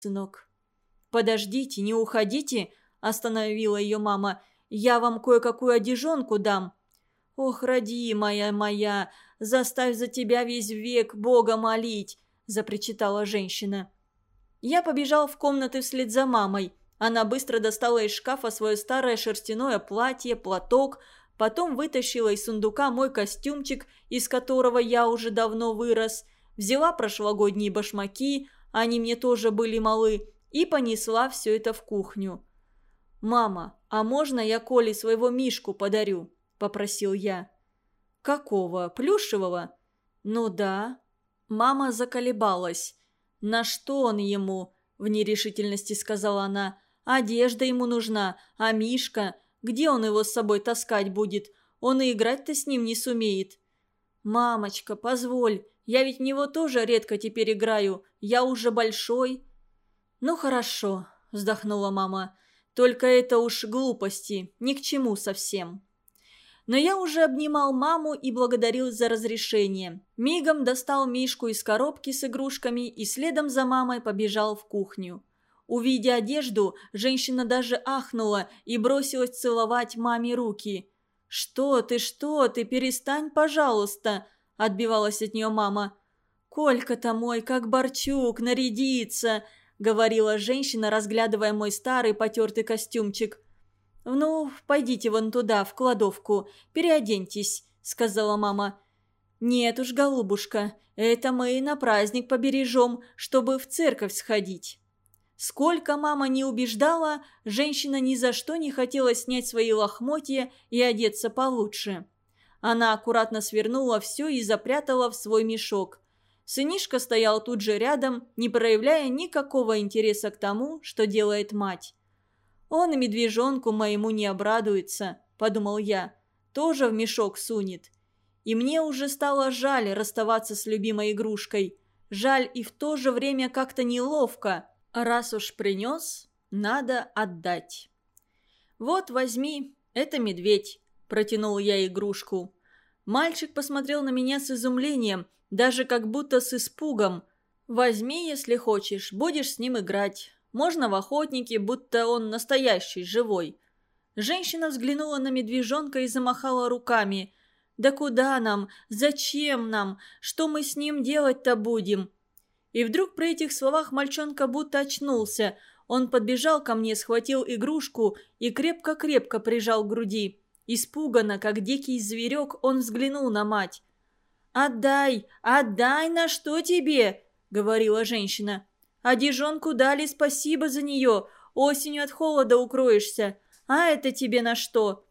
сынок. «Подождите, не уходите», – остановила ее мама. «Я вам кое-какую одежонку дам». «Ох, родимая моя, заставь за тебя весь век Бога молить», – запричитала женщина. Я побежал в комнаты вслед за мамой. Она быстро достала из шкафа свое старое шерстяное платье, платок, потом вытащила из сундука мой костюмчик, из которого я уже давно вырос, взяла прошлогодние башмаки, они мне тоже были малы, и понесла все это в кухню. «Мама, а можно я Коле своего Мишку подарю?» – попросил я. «Какого? Плюшевого?» «Ну да». Мама заколебалась. «На что он ему?» – в нерешительности сказала она. «Одежда ему нужна, а Мишка? Где он его с собой таскать будет? Он и играть-то с ним не сумеет». «Мамочка, позволь, я ведь в него тоже редко теперь играю. Я уже большой». «Ну хорошо», – вздохнула мама. «Только это уж глупости, ни к чему совсем». Но я уже обнимал маму и благодарил за разрешение. Мигом достал Мишку из коробки с игрушками и следом за мамой побежал в кухню. Увидя одежду, женщина даже ахнула и бросилась целовать маме руки. «Что ты, что ты, перестань, пожалуйста!» – отбивалась от нее мама. «Колька-то мой, как Борчук, нарядится!» – говорила женщина, разглядывая мой старый потертый костюмчик – «Ну, пойдите вон туда, в кладовку, переоденьтесь», — сказала мама. «Нет уж, голубушка, это мы на праздник побережем, чтобы в церковь сходить». Сколько мама не убеждала, женщина ни за что не хотела снять свои лохмотья и одеться получше. Она аккуратно свернула все и запрятала в свой мешок. Сынишка стоял тут же рядом, не проявляя никакого интереса к тому, что делает мать. «Он и медвежонку моему не обрадуется», – подумал я. «Тоже в мешок сунет». И мне уже стало жаль расставаться с любимой игрушкой. Жаль и в то же время как-то неловко. Раз уж принес, надо отдать. «Вот, возьми, это медведь», – протянул я игрушку. Мальчик посмотрел на меня с изумлением, даже как будто с испугом. «Возьми, если хочешь, будешь с ним играть. Можно в охотнике, будто он настоящий, живой. Женщина взглянула на медвежонка и замахала руками. «Да куда нам? Зачем нам? Что мы с ним делать-то будем?» И вдруг при этих словах мальчонка будто очнулся. Он подбежал ко мне, схватил игрушку и крепко-крепко прижал к груди. Испуганно, как дикий зверек, он взглянул на мать. «Отдай! Отдай! На что тебе?» — говорила женщина. Одежонку дали, спасибо за нее. Осенью от холода укроешься. А это тебе на что?»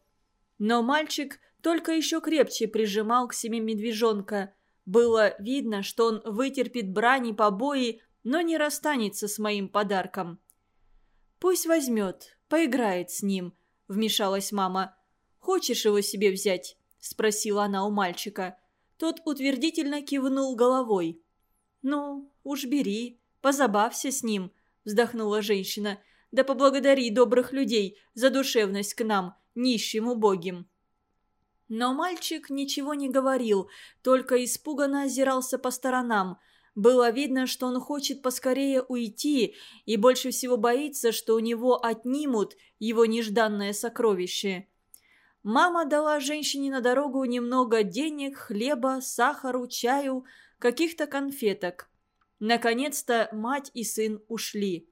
Но мальчик только еще крепче прижимал к себе медвежонка. Было видно, что он вытерпит брани, побои, но не расстанется с моим подарком. «Пусть возьмет, поиграет с ним», — вмешалась мама. «Хочешь его себе взять?» — спросила она у мальчика. Тот утвердительно кивнул головой. «Ну, уж бери», Позабавься с ним», – вздохнула женщина. «Да поблагодари добрых людей за душевность к нам, нищим убогим». Но мальчик ничего не говорил, только испуганно озирался по сторонам. Было видно, что он хочет поскорее уйти и больше всего боится, что у него отнимут его нежданное сокровище. Мама дала женщине на дорогу немного денег, хлеба, сахару, чаю, каких-то конфеток. Наконец-то мать и сын ушли.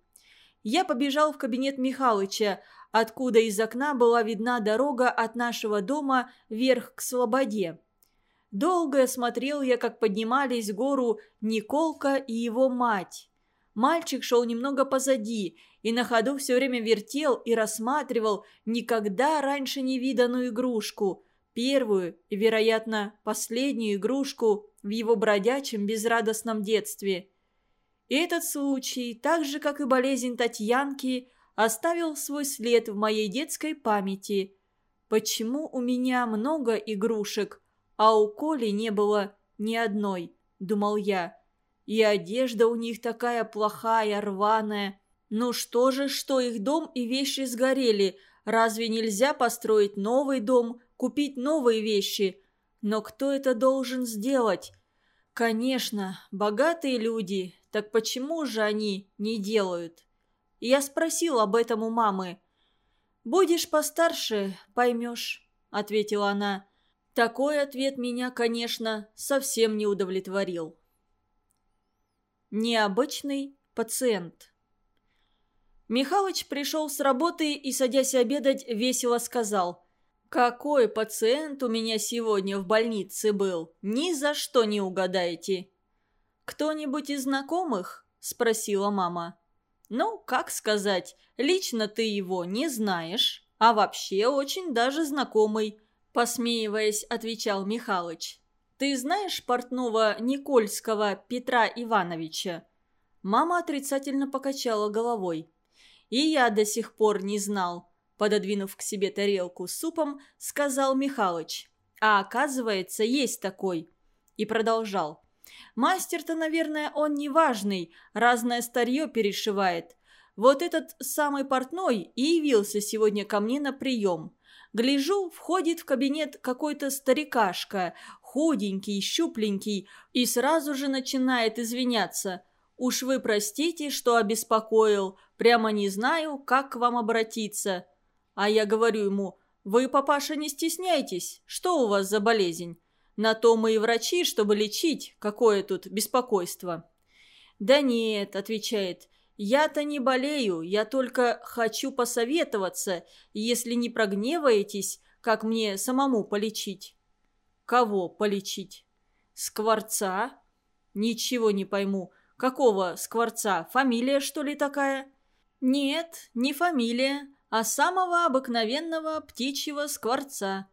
Я побежал в кабинет Михалыча, откуда из окна была видна дорога от нашего дома вверх к Слободе. Долго смотрел я, как поднимались в гору Николка и его мать. Мальчик шел немного позади и на ходу все время вертел и рассматривал никогда раньше не виданную игрушку, первую и, вероятно, последнюю игрушку в его бродячем безрадостном детстве – и этот случай, так же, как и болезнь Татьянки, оставил свой след в моей детской памяти. Почему у меня много игрушек, а у Коли не было ни одной, думал я. И одежда у них такая плохая, рваная. Ну что же, что их дом и вещи сгорели? Разве нельзя построить новый дом, купить новые вещи? Но кто это должен сделать? Конечно, богатые люди, Так почему же они не делают? Я спросил об этом у мамы. «Будешь постарше, поймешь», — ответила она. Такой ответ меня, конечно, совсем не удовлетворил. Необычный пациент. Михалыч пришел с работы и, садясь обедать, весело сказал. «Какой пациент у меня сегодня в больнице был? Ни за что не угадаете». «Кто-нибудь из знакомых?» – спросила мама. «Ну, как сказать, лично ты его не знаешь, а вообще очень даже знакомый», – посмеиваясь, отвечал Михалыч. «Ты знаешь портного Никольского Петра Ивановича?» Мама отрицательно покачала головой. «И я до сих пор не знал», – пододвинув к себе тарелку с супом, сказал Михалыч. «А оказывается, есть такой». И продолжал. «Мастер-то, наверное, он не важный, разное старье перешивает. Вот этот самый портной и явился сегодня ко мне на прием. Гляжу, входит в кабинет какой-то старикашка, худенький, щупленький, и сразу же начинает извиняться. «Уж вы простите, что обеспокоил, прямо не знаю, как к вам обратиться». А я говорю ему, «Вы, папаша, не стесняйтесь, что у вас за болезнь? На то мы и врачи, чтобы лечить, какое тут беспокойство». «Да нет», — отвечает, «Я-то не болею, я только хочу посоветоваться, если не прогневаетесь, как мне самому полечить». «Кого полечить?» «Скворца?» «Ничего не пойму. Какого скворца? Фамилия, что ли, такая?» «Нет, не фамилия, а самого обыкновенного птичьего скворца».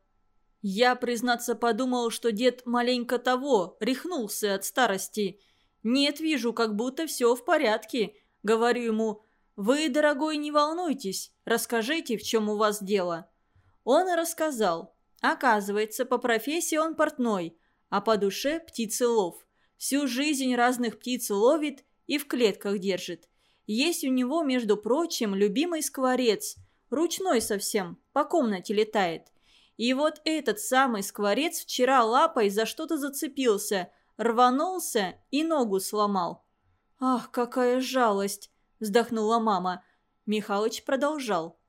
Я, признаться, подумал, что дед маленько того, рехнулся от старости. Нет, вижу, как будто все в порядке. Говорю ему, «Вы, дорогой, не волнуйтесь, расскажите, в чем у вас дело». Он рассказал. Оказывается, по профессии он портной, а по душе птицелов. Всю жизнь разных птиц ловит и в клетках держит. Есть у него, между прочим, любимый скворец, ручной совсем, по комнате летает. И вот этот самый скворец вчера лапой за что-то зацепился, рванулся и ногу сломал. «Ах, какая жалость!» – вздохнула мама. Михалыч продолжал.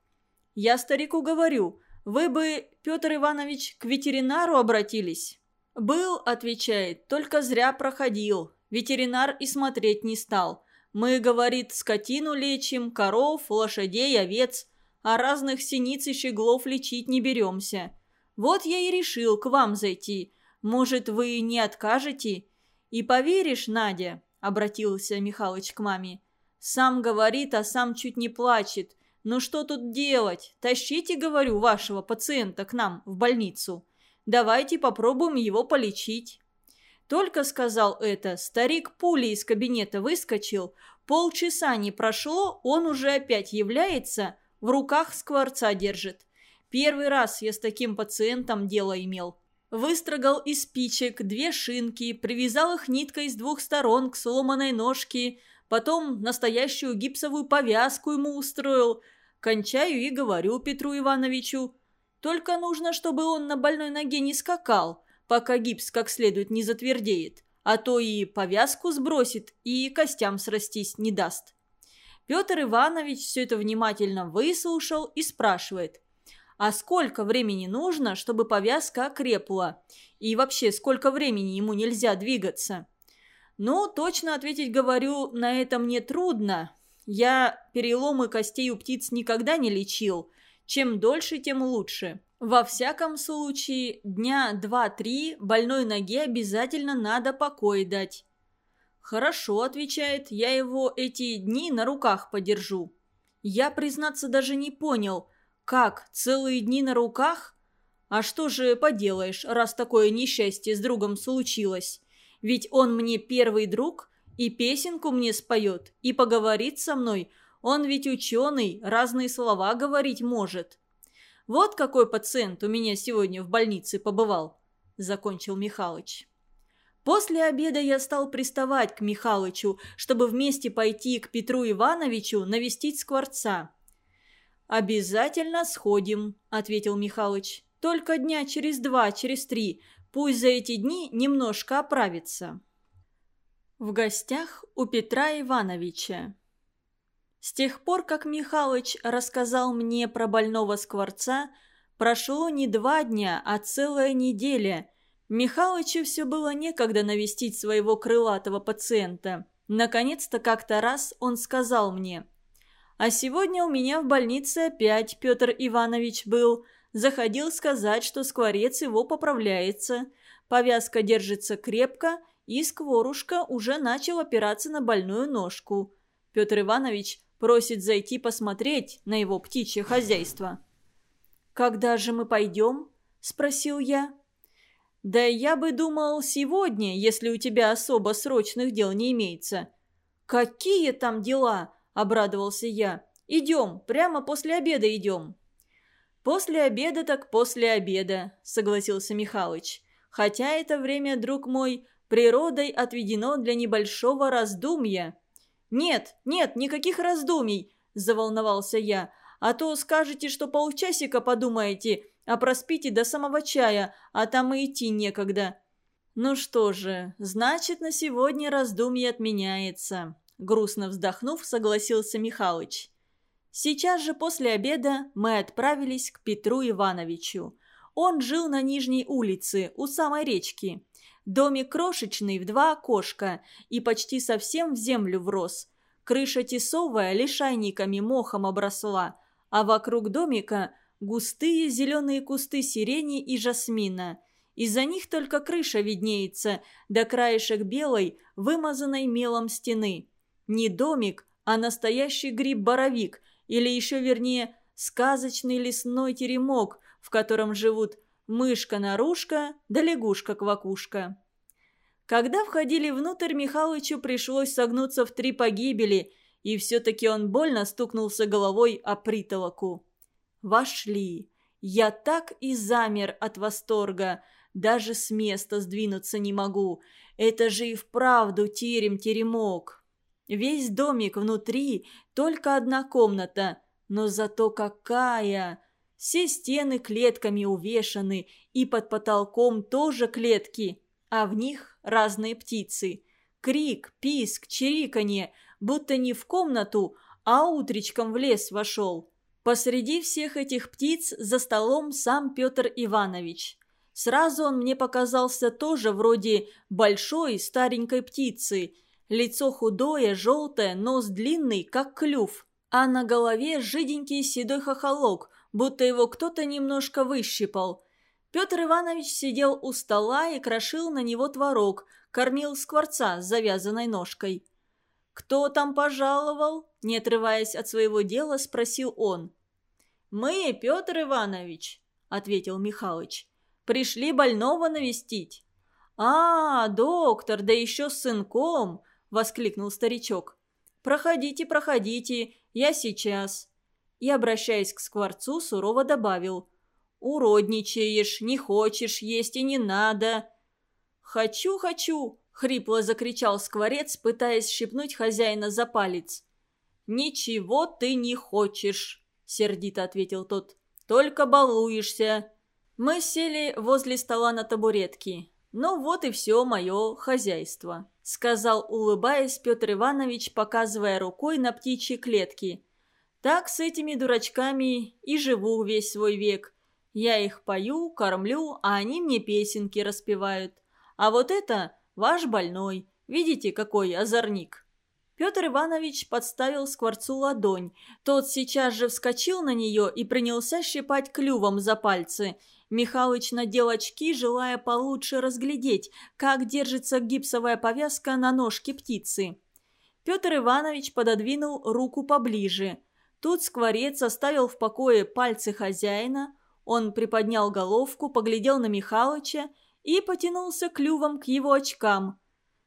«Я старику говорю, вы бы, Петр Иванович, к ветеринару обратились». «Был», – отвечает, – «только зря проходил. Ветеринар и смотреть не стал. Мы, говорит, скотину лечим, коров, лошадей, овец, а разных синиц и щеглов лечить не беремся. Вот я и решил к вам зайти. Может, вы не откажете? И поверишь, Надя, обратился Михалыч к маме. «Сам говорит, а сам чуть не плачет. Ну что тут делать? Тащите, говорю, вашего пациента к нам в больницу. Давайте попробуем его полечить». Только сказал это, старик пулей из кабинета выскочил. Полчаса не прошло, он уже опять является, в руках скворца держит. Первый раз я с таким пациентом дело имел. Выстрогал из спичек две шинки, привязал их ниткой с двух сторон к сломанной ножке, потом настоящую гипсовую повязку ему устроил. Кончаю и говорю Петру Ивановичу. Только нужно, чтобы он на больной ноге не скакал, пока гипс как следует не затвердеет, а то и повязку сбросит, и костям срастись не даст. Петр Иванович все это внимательно выслушал и спрашивает – а сколько времени нужно, чтобы повязка окрепла? И вообще, сколько времени ему нельзя двигаться? Ну, точно ответить говорю, на это мне трудно. Я переломы костей у птиц никогда не лечил. Чем дольше, тем лучше. Во всяком случае, дня два-три больной ноге обязательно надо покой дать. «Хорошо», — отвечает, — «я его эти дни на руках подержу». Я, признаться, даже не понял, «Как, целые дни на руках? А что же поделаешь, раз такое несчастье с другом случилось? Ведь он мне первый друг, и песенку мне споет, и поговорит со мной. Он ведь ученый, разные слова говорить может». «Вот какой пациент у меня сегодня в больнице побывал», – закончил Михалыч. После обеда я стал приставать к Михалычу, чтобы вместе пойти к Петру Ивановичу навестить Скворца. «Обязательно сходим», – ответил Михалыч. «Только дня через два, через три. Пусть за эти дни немножко оправится». В гостях у Петра Ивановича. С тех пор, как Михалыч рассказал мне про больного скворца, прошло не два дня, а целая неделя. Михалычу все было некогда навестить своего крылатого пациента. Наконец-то как-то раз он сказал мне, «А сегодня у меня в больнице опять Петр Иванович был. Заходил сказать, что скворец его поправляется. Повязка держится крепко, и Скворушка уже начал опираться на больную ножку. Петр Иванович просит зайти посмотреть на его птичье хозяйство. «Когда же мы пойдем?» – спросил я. «Да я бы думал сегодня, если у тебя особо срочных дел не имеется». «Какие там дела?» – обрадовался я. «Идем, прямо после обеда идем». «После обеда так после обеда», – согласился Михалыч. «Хотя это время, друг мой, природой отведено для небольшого раздумья». «Нет, нет, никаких раздумий», – заволновался я. «А то скажете, что полчасика подумаете, а проспите до самого чая, а там и идти некогда». «Ну что же, значит, на сегодня раздумье отменяется», – грустно вздохнув, согласился Михалыч. Сейчас же после обеда мы отправились к Петру Ивановичу. Он жил на Нижней улице, у самой речки. Домик крошечный, в два окошка, и почти совсем в землю врос. Крыша тесовая, лишайниками мохом обросла, а вокруг домика густые зеленые кусты сирени и жасмина. Из-за них только крыша виднеется, до краешек белой, вымазанной мелом стены. Не домик, а настоящий гриб-боровик, или еще вернее, сказочный лесной теремок, в котором живут мышка-нарушка да лягушка-квакушка. Когда входили внутрь, Михалычу пришлось согнуться в три погибели, и все-таки он больно стукнулся головой о притолоку. Вошли. Я так и замер от восторга. Даже с места сдвинуться не могу. Это же и вправду терем-теремок. Весь домик внутри, только одна комната. Но зато какая! Все стены клетками увешаны, и под потолком тоже клетки, а в них разные птицы. Крик, писк, чириканье, будто не в комнату, а утречком в лес вошел. Посреди всех этих птиц за столом сам Петр Иванович. Сразу он мне показался тоже вроде большой старенькой птицы. Лицо худое, желтое, нос длинный, как клюв. А на голове жиденький седой хохолок, будто его кто-то немножко выщипал. Петр Иванович сидел у стола и крошил на него творог, кормил скворца с завязанной ножкой. «Кто там пожаловал?» – не отрываясь от своего дела, спросил он. «Мы, Петр Иванович», – ответил Михалыч. «Пришли больного навестить». «А, доктор, да еще с сынком!» – воскликнул старичок. «Проходите, проходите, я сейчас» и, обращаясь к скворцу, сурово добавил «Уродничаешь, не хочешь есть и не надо». «Хочу, хочу!» — хрипло закричал скворец, пытаясь щипнуть хозяина за палец. «Ничего ты не хочешь», — сердито ответил тот. «Только балуешься». Мы сели возле стола на табуретки. «Ну вот и все мое хозяйство», — сказал, улыбаясь Петр Иванович, показывая рукой на птичьи клетки. Так с этими дурачками и живу весь свой век. Я их пою, кормлю, а они мне песенки распевают. А вот это ваш больной. Видите, какой озорник?» Петр Иванович подставил скворцу ладонь. Тот сейчас же вскочил на нее и принялся щипать клювом за пальцы. Михалыч надел очки, желая получше разглядеть, как держится гипсовая повязка на ножке птицы. Петр Иванович пододвинул руку поближе. Тут скворец оставил в покое пальцы хозяина, он приподнял головку, поглядел на Михалыча и потянулся клювом к его очкам.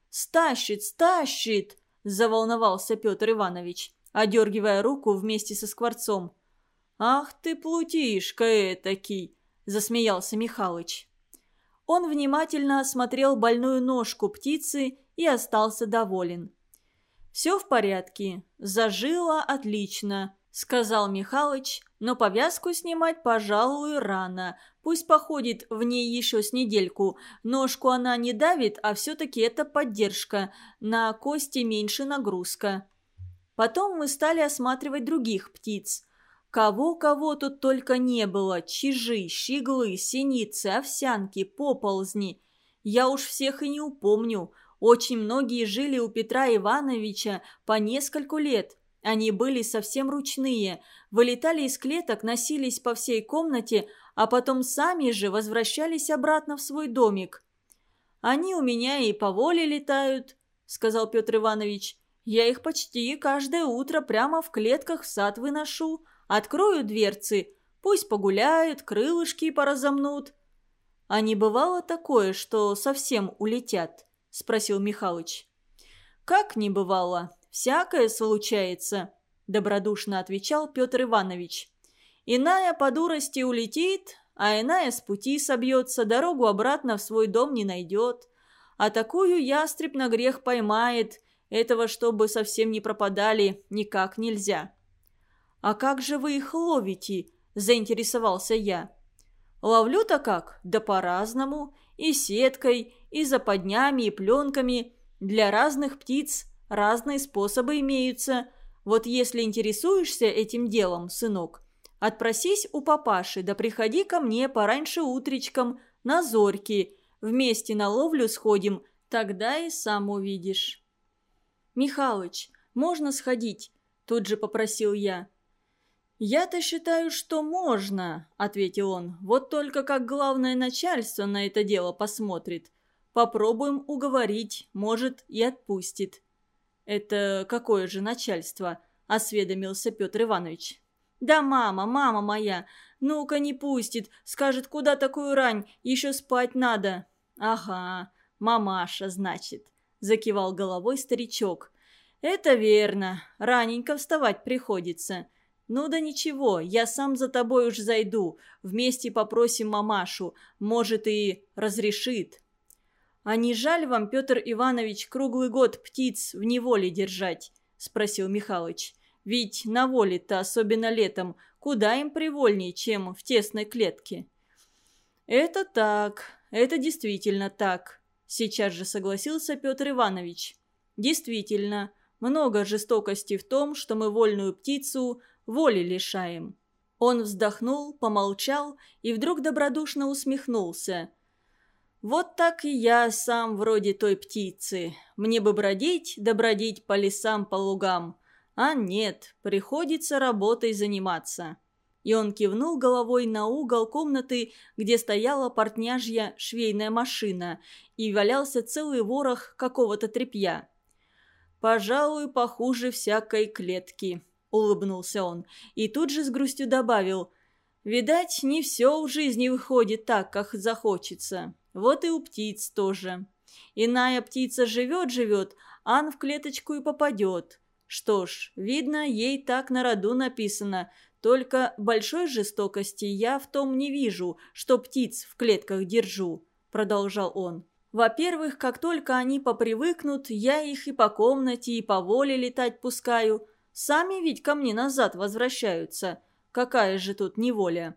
«Стащит, стащит!» – заволновался Петр Иванович, одергивая руку вместе со скворцом. «Ах ты, плутишка этакий!» – засмеялся Михалыч. Он внимательно осмотрел больную ножку птицы и остался доволен. «Все в порядке, зажило отлично», – сказал Михалыч, но повязку снимать, пожалуй, рано. Пусть походит в ней еще с недельку. Ножку она не давит, а все-таки это поддержка. На кости меньше нагрузка. Потом мы стали осматривать других птиц. Кого-кого тут только не было. Чижи, щеглы, синицы, овсянки, поползни. Я уж всех и не упомню. Очень многие жили у Петра Ивановича по нескольку лет. Они были совсем ручные, вылетали из клеток, носились по всей комнате, а потом сами же возвращались обратно в свой домик. «Они у меня и по воле летают», — сказал Петр Иванович. «Я их почти каждое утро прямо в клетках в сад выношу, открою дверцы, пусть погуляют, крылышки поразомнут». «А не бывало такое, что совсем улетят?» – спросил Михалыч. «Как не бывало? Всякое случается», – добродушно отвечал Петр Иванович. «Иная по дурости улетит, а иная с пути собьется, дорогу обратно в свой дом не найдет. А такую ястреб на грех поймает, этого, чтобы совсем не пропадали, никак нельзя». «А как же вы их ловите?» – заинтересовался я. «Ловлю-то как? Да по-разному. И сеткой, и западнями, и пленками. Для разных птиц разные способы имеются. Вот если интересуешься этим делом, сынок, отпросись у папаши, да приходи ко мне пораньше утречком, на зорьки. Вместе на ловлю сходим, тогда и сам увидишь. «Михалыч, можно сходить?» – тут же попросил я. «Я-то считаю, что можно», – ответил он. «Вот только как главное начальство на это дело посмотрит. Попробуем уговорить, может, и отпустит». «Это какое же начальство?» – осведомился Петр Иванович. «Да мама, мама моя, ну-ка не пустит, скажет, куда такую рань, еще спать надо». «Ага, мамаша, значит», – закивал головой старичок. «Это верно, раненько вставать приходится». «Ну да ничего, я сам за тобой уж зайду. Вместе попросим мамашу. Может, и разрешит». «А не жаль вам, Петр Иванович, круглый год птиц в неволе держать?» – спросил Михалыч. «Ведь на воле-то, особенно летом, куда им привольней, чем в тесной клетке?» «Это так, это действительно так», – сейчас же согласился Петр Иванович. «Действительно, много жестокости в том, что мы вольную птицу воли лишаем». Он вздохнул, помолчал и вдруг добродушно усмехнулся. «Вот так и я сам вроде той птицы. Мне бы бродить да по лесам, по лугам. А нет, приходится работой заниматься». И он кивнул головой на угол комнаты, где стояла портняжья швейная машина и валялся целый ворох какого-то тряпья. «Пожалуй, похуже всякой клетки», – улыбнулся он. И тут же с грустью добавил. «Видать, не все в жизни выходит так, как захочется. Вот и у птиц тоже. Иная птица живет-живет, ан в клеточку и попадет. Что ж, видно, ей так на роду написано. Только большой жестокости я в том не вижу, что птиц в клетках держу», – продолжал он. «Во-первых, как только они попривыкнут, я их и по комнате, и по воле летать пускаю». Сами ведь ко мне назад возвращаются. Какая же тут неволя.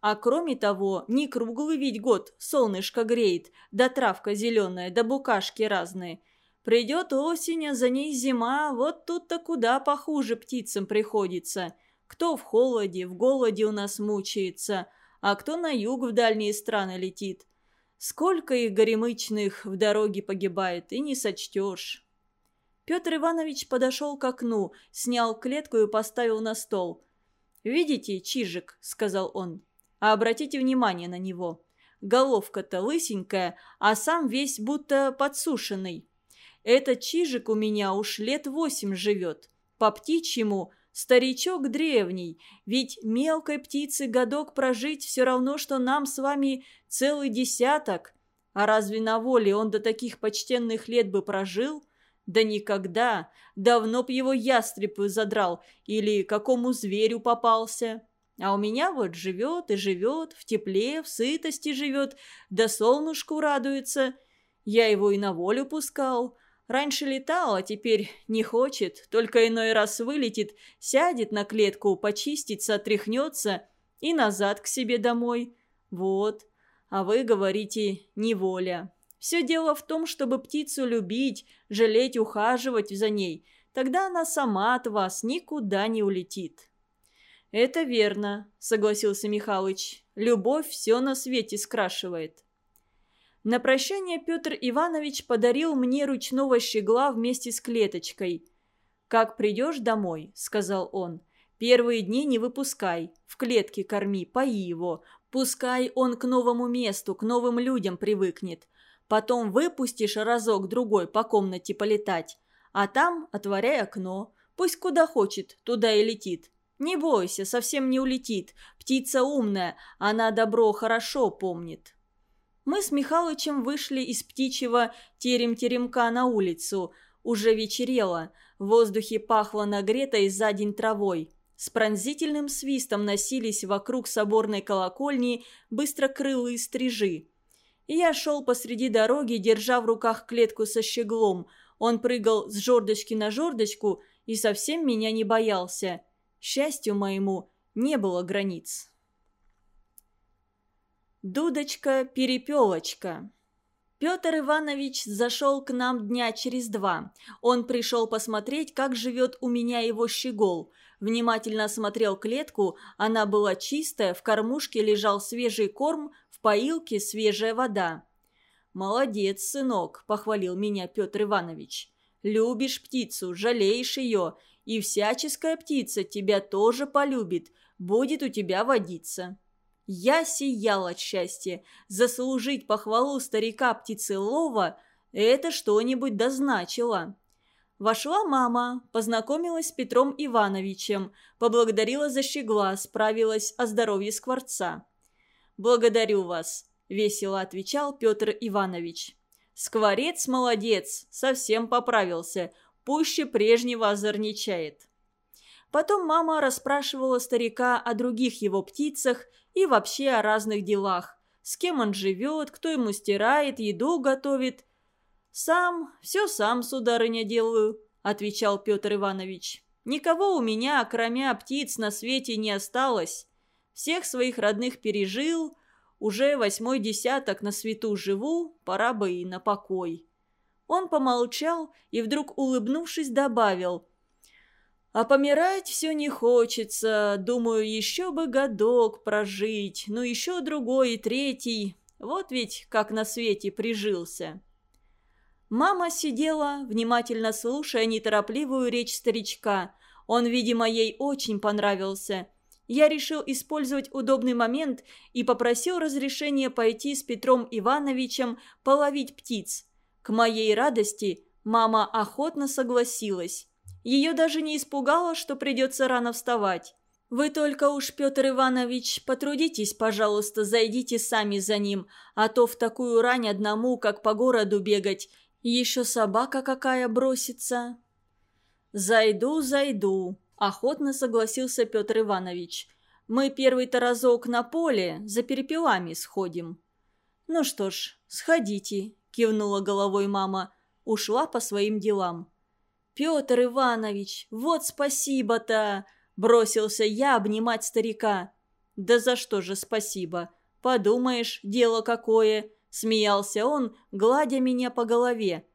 А кроме того, не круглый ведь год солнышко греет, да травка зеленая, да букашки разные. Придет осень, а за ней зима, вот тут-то куда похуже птицам приходится. Кто в холоде, в голоде у нас мучается, а кто на юг в дальние страны летит. Сколько их горемычных в дороге погибает, и не сочтешь. Петр Иванович подошел к окну, снял клетку и поставил на стол. «Видите, Чижик?» – сказал он. «А обратите внимание на него. Головка-то лысенькая, а сам весь будто подсушенный. Этот Чижик у меня уж лет восемь живет. По птичьему старичок древний, ведь мелкой птице годок прожить все равно, что нам с вами целый десяток. А разве на воле он до таких почтенных лет бы прожил?» Да никогда. Давно б его ястреб задрал или какому зверю попался. А у меня вот живет и живет, в тепле, в сытости живет, да солнышку радуется. Я его и на волю пускал. Раньше летал, а теперь не хочет, только иной раз вылетит, сядет на клетку, почистится, отряхнется и назад к себе домой. Вот. А вы говорите «неволя». Все дело в том, чтобы птицу любить, жалеть, ухаживать за ней. Тогда она сама от вас никуда не улетит». «Это верно», — согласился Михалыч. «Любовь все на свете скрашивает». На прощание Петр Иванович подарил мне ручного щегла вместе с клеточкой. «Как придешь домой», — сказал он, — «первые дни не выпускай, в клетке корми, пои его, пускай он к новому месту, к новым людям привыкнет. Потом выпустишь разок-другой по комнате полетать, а там отворяй окно, пусть куда хочет, туда и летит. Не бойся, совсем не улетит, птица умная, она добро хорошо помнит». Мы с Михалычем вышли из птичьего терем-теремка на улицу. Уже вечерело, в воздухе пахло нагретой за день травой. С пронзительным свистом носились вокруг соборной колокольни быстрокрылые стрижи. Я шел посреди дороги, держа в руках клетку со щеглом. Он прыгал с жердочки на жердочку и совсем меня не боялся. Счастью моему не было границ. Дудочка-перепелочка Петр Иванович зашел к нам дня через два. Он пришел посмотреть, как живет у меня его щегол. Внимательно осмотрел клетку, она была чистая, в кормушке лежал свежий корм, в поилке свежая вода. «Молодец, сынок», – похвалил меня Петр Иванович. «Любишь птицу, жалеешь ее, и всяческая птица тебя тоже полюбит, будет у тебя водиться». Я сиял от счастья. Заслужить похвалу старика птицелова – это что-нибудь дозначило. Вошла мама, познакомилась с Петром Ивановичем, поблагодарила за щегла, справилась о здоровье скворца. «Благодарю вас», – весело отвечал Петр Иванович. «Скворец молодец, совсем поправился, пуще прежнего озорничает». Потом мама расспрашивала старика о других его птицах и вообще о разных делах. С кем он живет, кто ему стирает, еду готовит. «Сам, все сам, сударыня, делаю», – отвечал Петр Иванович. «Никого у меня, кроме птиц, на свете не осталось. Всех своих родных пережил, уже восьмой десяток на свету живу, пора бы и на покой». Он помолчал и вдруг, улыбнувшись, добавил – а помирать все не хочется. Думаю, еще бы годок прожить. Ну, еще другой и третий. Вот ведь как на свете прижился. Мама сидела, внимательно слушая неторопливую речь старичка. Он, видимо, ей очень понравился. Я решил использовать удобный момент и попросил разрешения пойти с Петром Ивановичем половить птиц. К моей радости мама охотно согласилась. Ее даже не испугало, что придется рано вставать. «Вы только уж, Петр Иванович, потрудитесь, пожалуйста, зайдите сами за ним, а то в такую рань одному, как по городу бегать, еще собака какая бросится». «Зайду, зайду», – охотно согласился Петр Иванович. «Мы первый-то разок на поле за перепелами сходим». «Ну что ж, сходите», – кивнула головой мама. Ушла по своим делам. «Петр Иванович, вот спасибо-то!» – бросился я обнимать старика. «Да за что же спасибо? Подумаешь, дело какое!» – смеялся он, гладя меня по голове.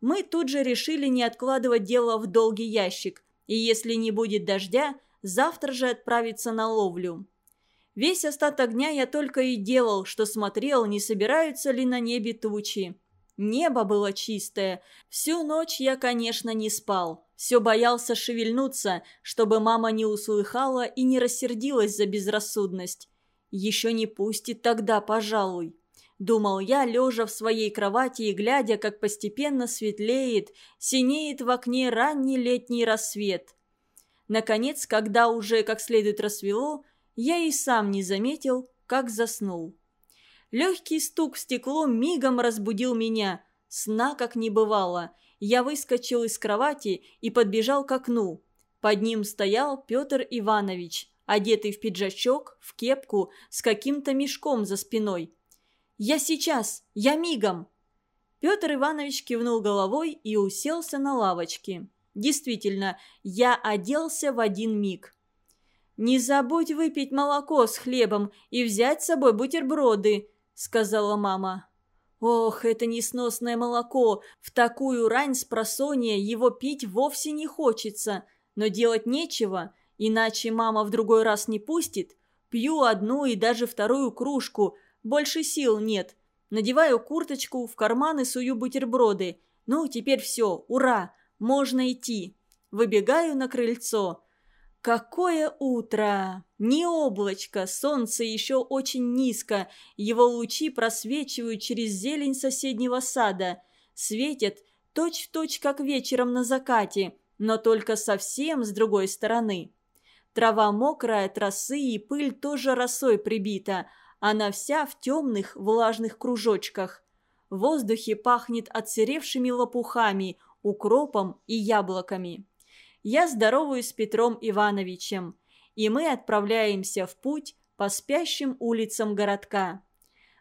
Мы тут же решили не откладывать дело в долгий ящик, и если не будет дождя, завтра же отправиться на ловлю. Весь остаток дня я только и делал, что смотрел, не собираются ли на небе тучи. Небо было чистое. Всю ночь я, конечно, не спал. Все боялся шевельнуться, чтобы мама не услыхала и не рассердилась за безрассудность. Еще не пустит тогда, пожалуй. Думал я, лежа в своей кровати и глядя, как постепенно светлеет, синеет в окне ранний летний рассвет. Наконец, когда уже как следует рассвело, я и сам не заметил, как заснул. Легкий стук в стекло мигом разбудил меня. Сна как не бывало. Я выскочил из кровати и подбежал к окну. Под ним стоял Петр Иванович, одетый в пиджачок, в кепку, с каким-то мешком за спиной. «Я сейчас! Я мигом!» Петр Иванович кивнул головой и уселся на лавочке. Действительно, я оделся в один миг. Не забудь выпить молоко с хлебом и взять с собой бутерброды», — сказала мама. Ох, это несносное молоко. В такую рань с просонья его пить вовсе не хочется. Но делать нечего, иначе мама в другой раз не пустит. Пью одну и даже вторую кружку. Больше сил нет. Надеваю курточку, в карманы сую бутерброды. Ну, теперь все, ура, можно идти. Выбегаю на крыльцо. Какое утро! Не облачко, солнце еще очень низко, его лучи просвечивают через зелень соседнего сада. Светят точь-в-точь, точь, как вечером на закате, но только совсем с другой стороны. Трава мокрая от росы и пыль тоже росой прибита, она вся в темных влажных кружочках. В воздухе пахнет отсыревшими лопухами, укропом и яблоками я здороваюсь с Петром Ивановичем, и мы отправляемся в путь по спящим улицам городка.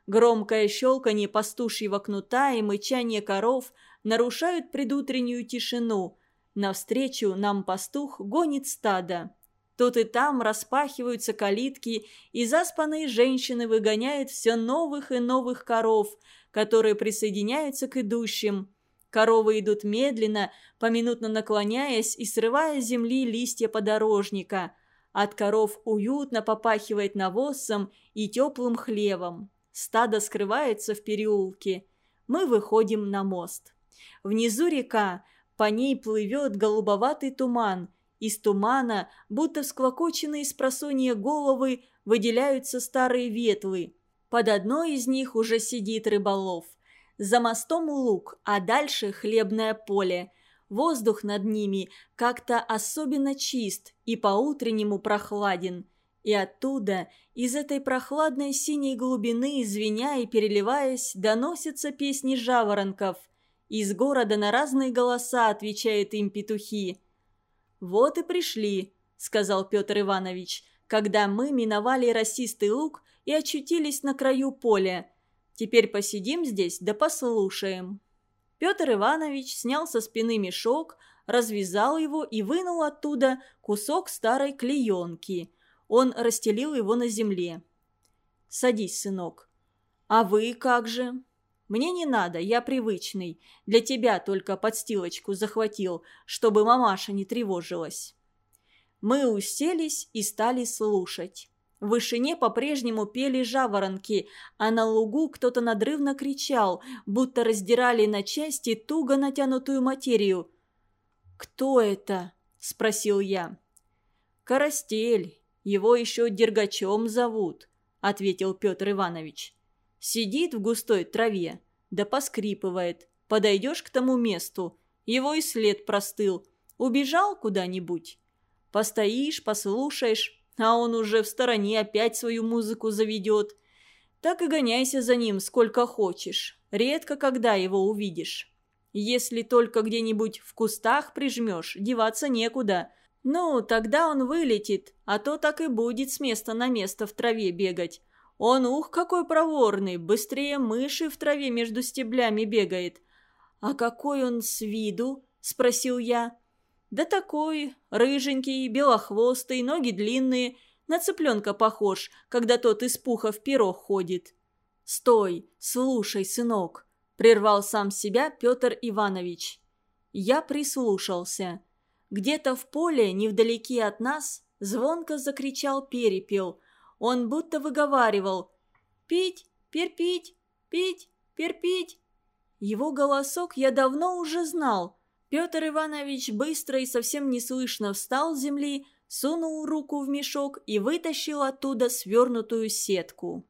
Громкое щелканье пастушьего кнута и мычание коров нарушают предутреннюю тишину. Навстречу нам пастух гонит стадо. Тут и там распахиваются калитки, и заспанные женщины выгоняют все новых и новых коров, которые присоединяются к идущим. Коровы идут медленно, поминутно наклоняясь и срывая с земли листья подорожника. От коров уютно попахивает навозом и теплым хлевом. Стадо скрывается в переулке. Мы выходим на мост. Внизу река, по ней плывет голубоватый туман. Из тумана, будто всклокоченные с просонья головы, выделяются старые ветлы. Под одной из них уже сидит рыболов – за мостом луг, а дальше хлебное поле. Воздух над ними как-то особенно чист и по-утреннему прохладен. И оттуда, из этой прохладной синей глубины, звеня и переливаясь, доносятся песни жаворонков. Из города на разные голоса отвечают им петухи. «Вот и пришли», — сказал Петр Иванович, когда мы миновали расистый луг и очутились на краю поля. Теперь посидим здесь да послушаем». Петр Иванович снял со спины мешок, развязал его и вынул оттуда кусок старой клеенки. Он расстелил его на земле. «Садись, сынок». «А вы как же?» «Мне не надо, я привычный. Для тебя только подстилочку захватил, чтобы мамаша не тревожилась». Мы уселись и стали слушать. В вышине по-прежнему пели жаворонки, а на лугу кто-то надрывно кричал, будто раздирали на части туго натянутую материю. «Кто это?» – спросил я. «Карастель. Его еще Дергачом зовут», – ответил Петр Иванович. «Сидит в густой траве, да поскрипывает. Подойдешь к тому месту, его и след простыл. Убежал куда-нибудь? Постоишь, послушаешь, а он уже в стороне опять свою музыку заведет. Так и гоняйся за ним сколько хочешь. Редко когда его увидишь. Если только где-нибудь в кустах прижмешь, деваться некуда. Ну, тогда он вылетит, а то так и будет с места на место в траве бегать. Он, ух, какой проворный, быстрее мыши в траве между стеблями бегает. «А какой он с виду?» – спросил я. Да такой, рыженький, белохвостый, ноги длинные, на цыпленка похож, когда тот из пуха в перо ходит. «Стой, слушай, сынок», – прервал сам себя Петр Иванович. Я прислушался. Где-то в поле, невдалеке от нас, звонко закричал перепел. Он будто выговаривал «Пить, перпить, пить, перпить». Его голосок я давно уже знал – Петр Иванович быстро и совсем неслышно встал с земли, сунул руку в мешок и вытащил оттуда свернутую сетку.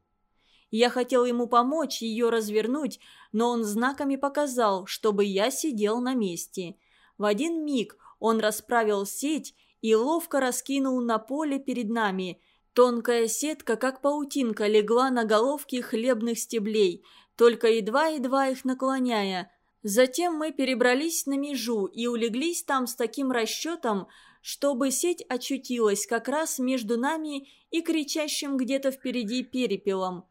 Я хотел ему помочь ее развернуть, но он знаками показал, чтобы я сидел на месте. В один миг он расправил сеть и ловко раскинул на поле перед нами. Тонкая сетка, как паутинка, легла на головки хлебных стеблей, только едва-едва их наклоняя, Затем мы перебрались на межу и улеглись там с таким расчетом, чтобы сеть очутилась как раз между нами и кричащим где-то впереди перепелом.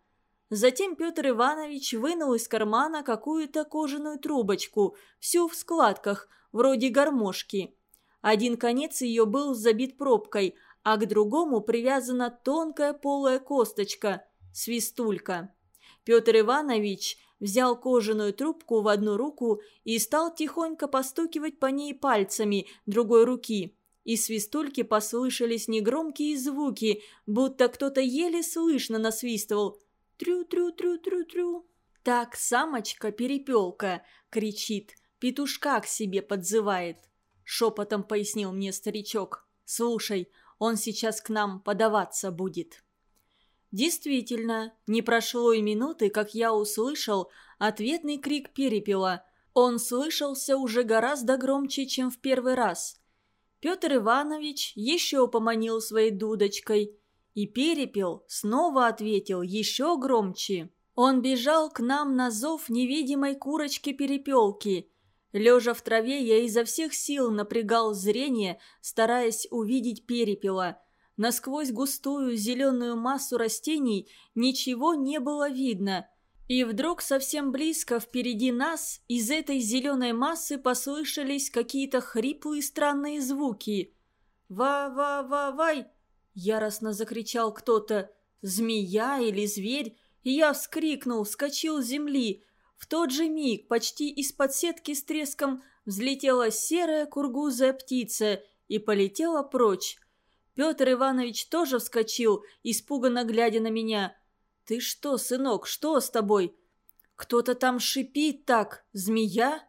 Затем Петр Иванович вынул из кармана какую-то кожаную трубочку, всю в складках, вроде гармошки. Один конец ее был забит пробкой, а к другому привязана тонкая полая косточка – свистулька. Петр Иванович взял кожаную трубку в одну руку и стал тихонько постукивать по ней пальцами другой руки. Из свистульки послышались негромкие звуки, будто кто-то еле слышно насвистывал. Трю-трю-трю-трю-трю. Так самочка-перепелка кричит, петушка к себе подзывает. Шепотом пояснил мне старичок. «Слушай, он сейчас к нам подаваться будет». Действительно, не прошло и минуты, как я услышал ответный крик перепела. Он слышался уже гораздо громче, чем в первый раз. Петр Иванович еще поманил своей дудочкой, и перепел снова ответил еще громче. Он бежал к нам на зов невидимой курочки-перепелки. Лежа в траве, я изо всех сил напрягал зрение, стараясь увидеть перепела. Насквозь густую зеленую массу растений ничего не было видно. И вдруг совсем близко впереди нас из этой зеленой массы послышались какие-то хриплые странные звуки. «Ва-ва-ва-вай!» – яростно закричал кто-то. «Змея или зверь?» И я вскрикнул, вскочил с земли. В тот же миг почти из-под сетки с треском взлетела серая кургузая птица и полетела прочь. Петр Иванович тоже вскочил, испуганно глядя на меня. «Ты что, сынок, что с тобой?» «Кто-то там шипит так. Змея?»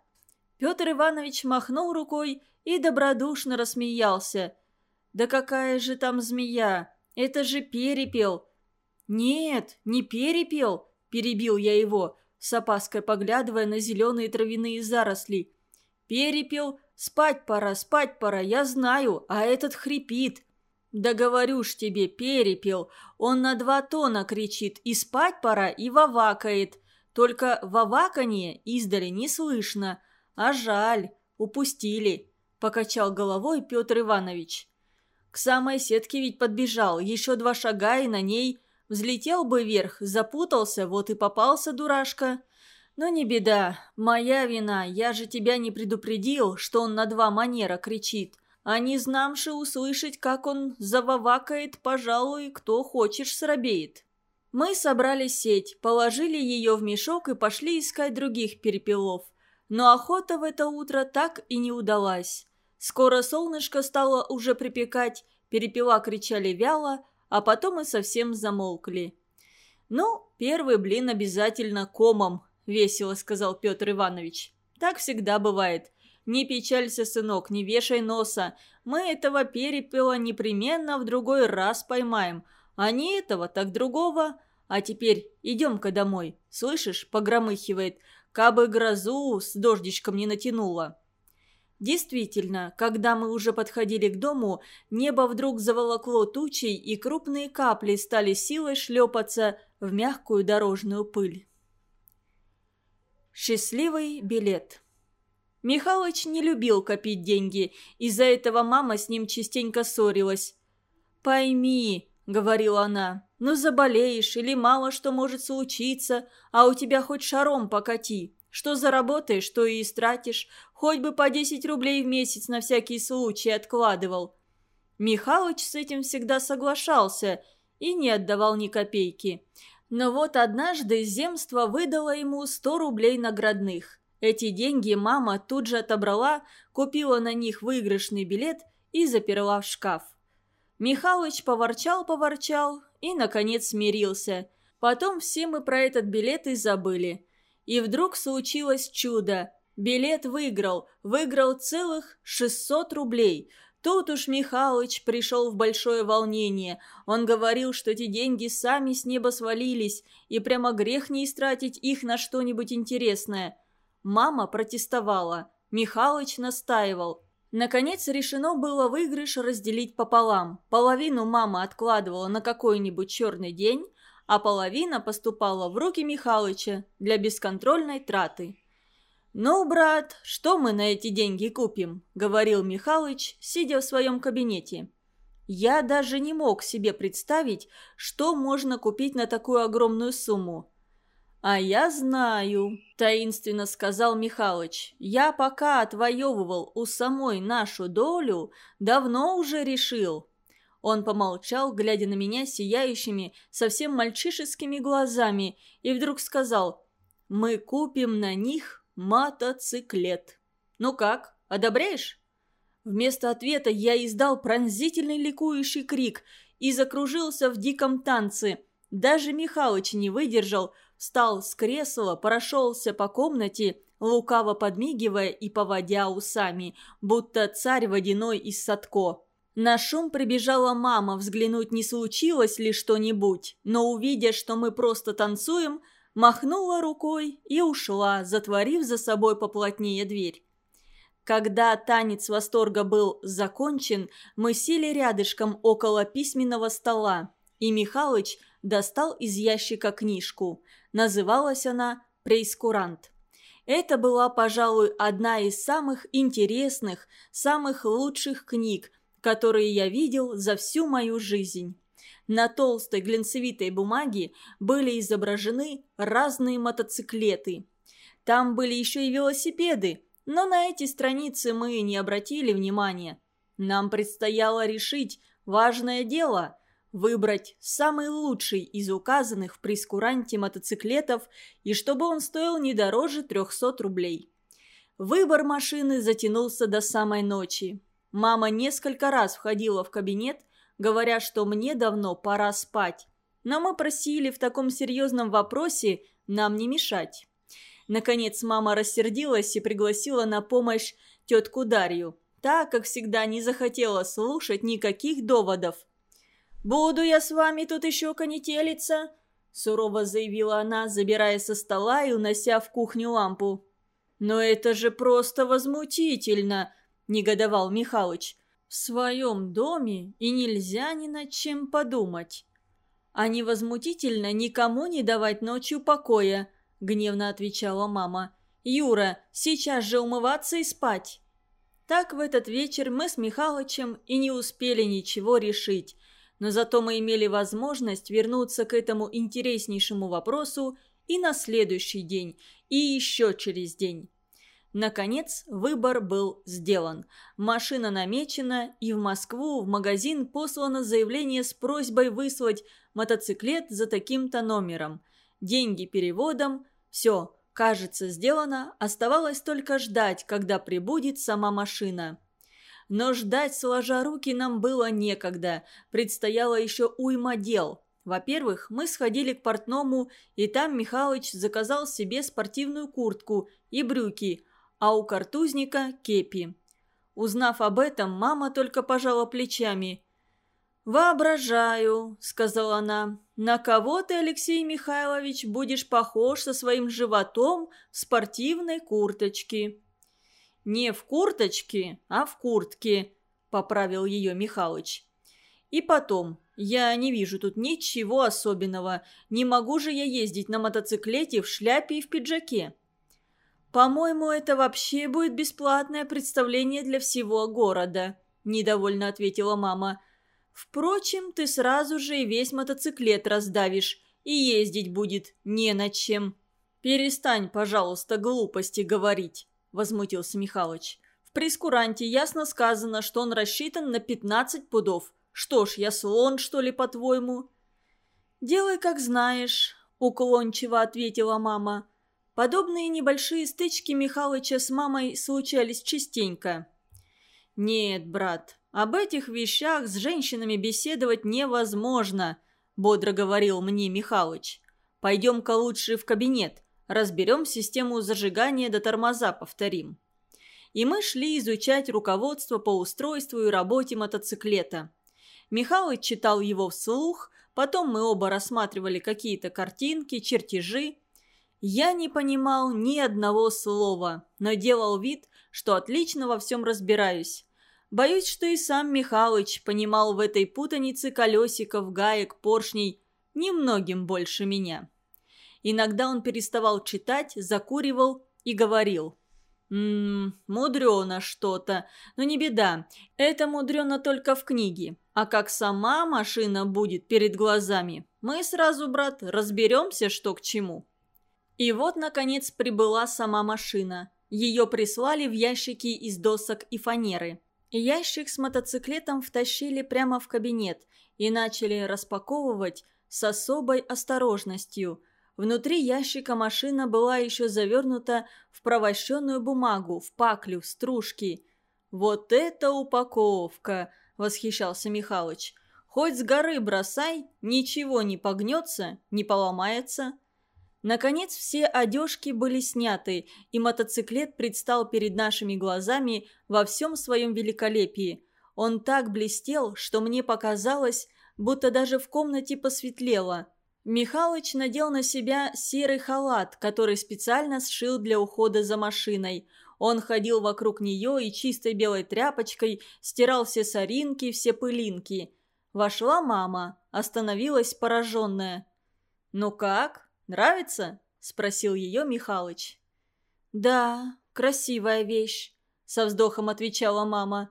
Петр Иванович махнул рукой и добродушно рассмеялся. «Да какая же там змея? Это же перепел!» «Нет, не перепел!» – перебил я его, с опаской поглядывая на зеленые травяные заросли. «Перепел, спать пора, спать пора, я знаю, а этот хрипит». «Да говорю ж тебе, перепел, он на два тона кричит, и спать пора, и вовакает. Только воваканье издали не слышно. А жаль, упустили», – покачал головой Петр Иванович. К самой сетке ведь подбежал, еще два шага и на ней Взлетел бы вверх, запутался, вот и попался, дурашка. Но не беда, моя вина, я же тебя не предупредил, что он на два манера кричит. А не знамши услышать, как он зававакает, пожалуй, кто хочешь срабеет. Мы собрали сеть, положили ее в мешок и пошли искать других перепелов. Но охота в это утро так и не удалась. Скоро солнышко стало уже припекать, перепела кричали вяло, а потом и совсем замолкли. «Ну, первый блин обязательно комом», – весело сказал Петр Иванович. «Так всегда бывает. Не печалься, сынок, не вешай носа. Мы этого перепела непременно в другой раз поймаем. А не этого, так другого. А теперь идем-ка домой. Слышишь, погромыхивает. Кабы грозу с дождичком не натянуло». Действительно, когда мы уже подходили к дому, небо вдруг заволокло тучей, и крупные капли стали силой шлепаться в мягкую дорожную пыль. Счастливый билет Михалыч не любил копить деньги, из-за этого мама с ним частенько ссорилась. «Пойми», — говорила она, — «ну заболеешь или мало что может случиться, а у тебя хоть шаром покати. Что заработаешь, то и истратишь. Хоть бы по 10 рублей в месяц на всякий случай откладывал. Михалыч с этим всегда соглашался и не отдавал ни копейки. Но вот однажды земство выдало ему 100 рублей наградных. Эти деньги мама тут же отобрала, купила на них выигрышный билет и заперла в шкаф. Михалыч поворчал-поворчал и, наконец, смирился. Потом все мы про этот билет и забыли. И вдруг случилось чудо. Билет выиграл, выиграл целых 600 рублей. Тут уж Михалыч пришел в большое волнение. Он говорил, что эти деньги сами с неба свалились, и прямо грех не истратить их на что-нибудь интересное. Мама протестовала. Михалыч настаивал. Наконец решено было выигрыш разделить пополам. Половину мама откладывала на какой-нибудь черный день, а половина поступала в руки Михалыча для бесконтрольной траты. «Ну, брат, что мы на эти деньги купим?» – говорил Михалыч, сидя в своем кабинете. Я даже не мог себе представить, что можно купить на такую огромную сумму. «А я знаю», – таинственно сказал Михалыч. «Я пока отвоевывал у самой нашу долю, давно уже решил. Он помолчал, глядя на меня сияющими, совсем мальчишескими глазами, и вдруг сказал «Мы купим на них мотоциклет. Ну как, одобряешь?» Вместо ответа я издал пронзительный ликующий крик и закружился в диком танце. Даже Михалыч не выдержал, встал с кресла, прошелся по комнате, лукаво подмигивая и поводя усами, будто царь водяной из Садко. На шум прибежала мама взглянуть, не случилось ли что-нибудь, но увидя, что мы просто танцуем, махнула рукой и ушла, затворив за собой поплотнее дверь. Когда танец восторга был закончен, мы сели рядышком около письменного стола, и Михалыч достал из ящика книжку. Называлась она «Преискурант». Это была, пожалуй, одна из самых интересных, самых лучших книг, которые я видел за всю мою жизнь. На толстой глинцевитой бумаге были изображены разные мотоциклеты. Там были еще и велосипеды, но на эти страницы мы не обратили внимания. Нам предстояло решить важное дело – выбрать самый лучший из указанных в прескуранте мотоциклетов и чтобы он стоил не дороже 300 рублей. Выбор машины затянулся до самой ночи. Мама несколько раз входила в кабинет, говоря, что мне давно пора спать. Но мы просили в таком серьезном вопросе нам не мешать. Наконец мама рассердилась и пригласила на помощь тетку Дарью. Та, как всегда, не захотела слушать никаких доводов. «Буду я с вами тут еще конетелиться», – сурово заявила она, забирая со стола и унося в кухню лампу. «Но это же просто возмутительно!» – негодовал Михалыч. «В своем доме и нельзя ни над чем подумать». «А невозмутительно никому не давать ночью покоя», – гневно отвечала мама. «Юра, сейчас же умываться и спать». Так в этот вечер мы с Михалычем и не успели ничего решить, но зато мы имели возможность вернуться к этому интереснейшему вопросу и на следующий день, и еще через день. Наконец, выбор был сделан. Машина намечена, и в Москву в магазин послано заявление с просьбой выслать мотоциклет за таким-то номером. Деньги переводом. Все, кажется, сделано. Оставалось только ждать, когда прибудет сама машина. Но ждать, сложа руки, нам было некогда. Предстояло еще уйма дел. Во-первых, мы сходили к портному, и там Михалыч заказал себе спортивную куртку и брюки – а у картузника – кепи. Узнав об этом, мама только пожала плечами. «Воображаю», – сказала она, – «на кого ты, Алексей Михайлович, будешь похож со своим животом в спортивной курточке?» «Не в курточке, а в куртке», – поправил ее Михалыч. «И потом, я не вижу тут ничего особенного. Не могу же я ездить на мотоциклете в шляпе и в пиджаке». «По-моему, это вообще будет бесплатное представление для всего города», – недовольно ответила мама. «Впрочем, ты сразу же и весь мотоциклет раздавишь, и ездить будет не на чем». «Перестань, пожалуйста, глупости говорить», – возмутился Михалыч. «В прескуранте ясно сказано, что он рассчитан на 15 пудов. Что ж, я слон, что ли, по-твоему?» «Делай, как знаешь», – уклончиво ответила мама. Подобные небольшие стычки Михалыча с мамой случались частенько. «Нет, брат, об этих вещах с женщинами беседовать невозможно», – бодро говорил мне Михалыч. «Пойдем-ка лучше в кабинет, разберем систему зажигания до тормоза повторим». И мы шли изучать руководство по устройству и работе мотоциклета. Михалыч читал его вслух, потом мы оба рассматривали какие-то картинки, чертежи – я не понимал ни одного слова, но делал вид, что отлично во всем разбираюсь. Боюсь, что и сам Михалыч понимал в этой путанице колесиков, гаек, поршней немногим больше меня. Иногда он переставал читать, закуривал и говорил. «Ммм, мудрено что-то, но не беда, это мудрено только в книге. А как сама машина будет перед глазами, мы сразу, брат, разберемся, что к чему». И вот, наконец, прибыла сама машина. Ее прислали в ящики из досок и фанеры. Ящик с мотоциклетом втащили прямо в кабинет и начали распаковывать с особой осторожностью. Внутри ящика машина была еще завернута в провощенную бумагу, в паклю, в стружки. «Вот это упаковка!» – восхищался Михалыч. «Хоть с горы бросай, ничего не погнется, не поломается». Наконец все одежки были сняты, и мотоциклет предстал перед нашими глазами во всем своем великолепии. Он так блестел, что мне показалось, будто даже в комнате посветлело. Михалыч надел на себя серый халат, который специально сшил для ухода за машиной. Он ходил вокруг нее и чистой белой тряпочкой стирал все соринки, все пылинки. Вошла мама, остановилась пораженная. «Ну как?» Нравится?» – спросил ее Михалыч. «Да, красивая вещь», – со вздохом отвечала мама.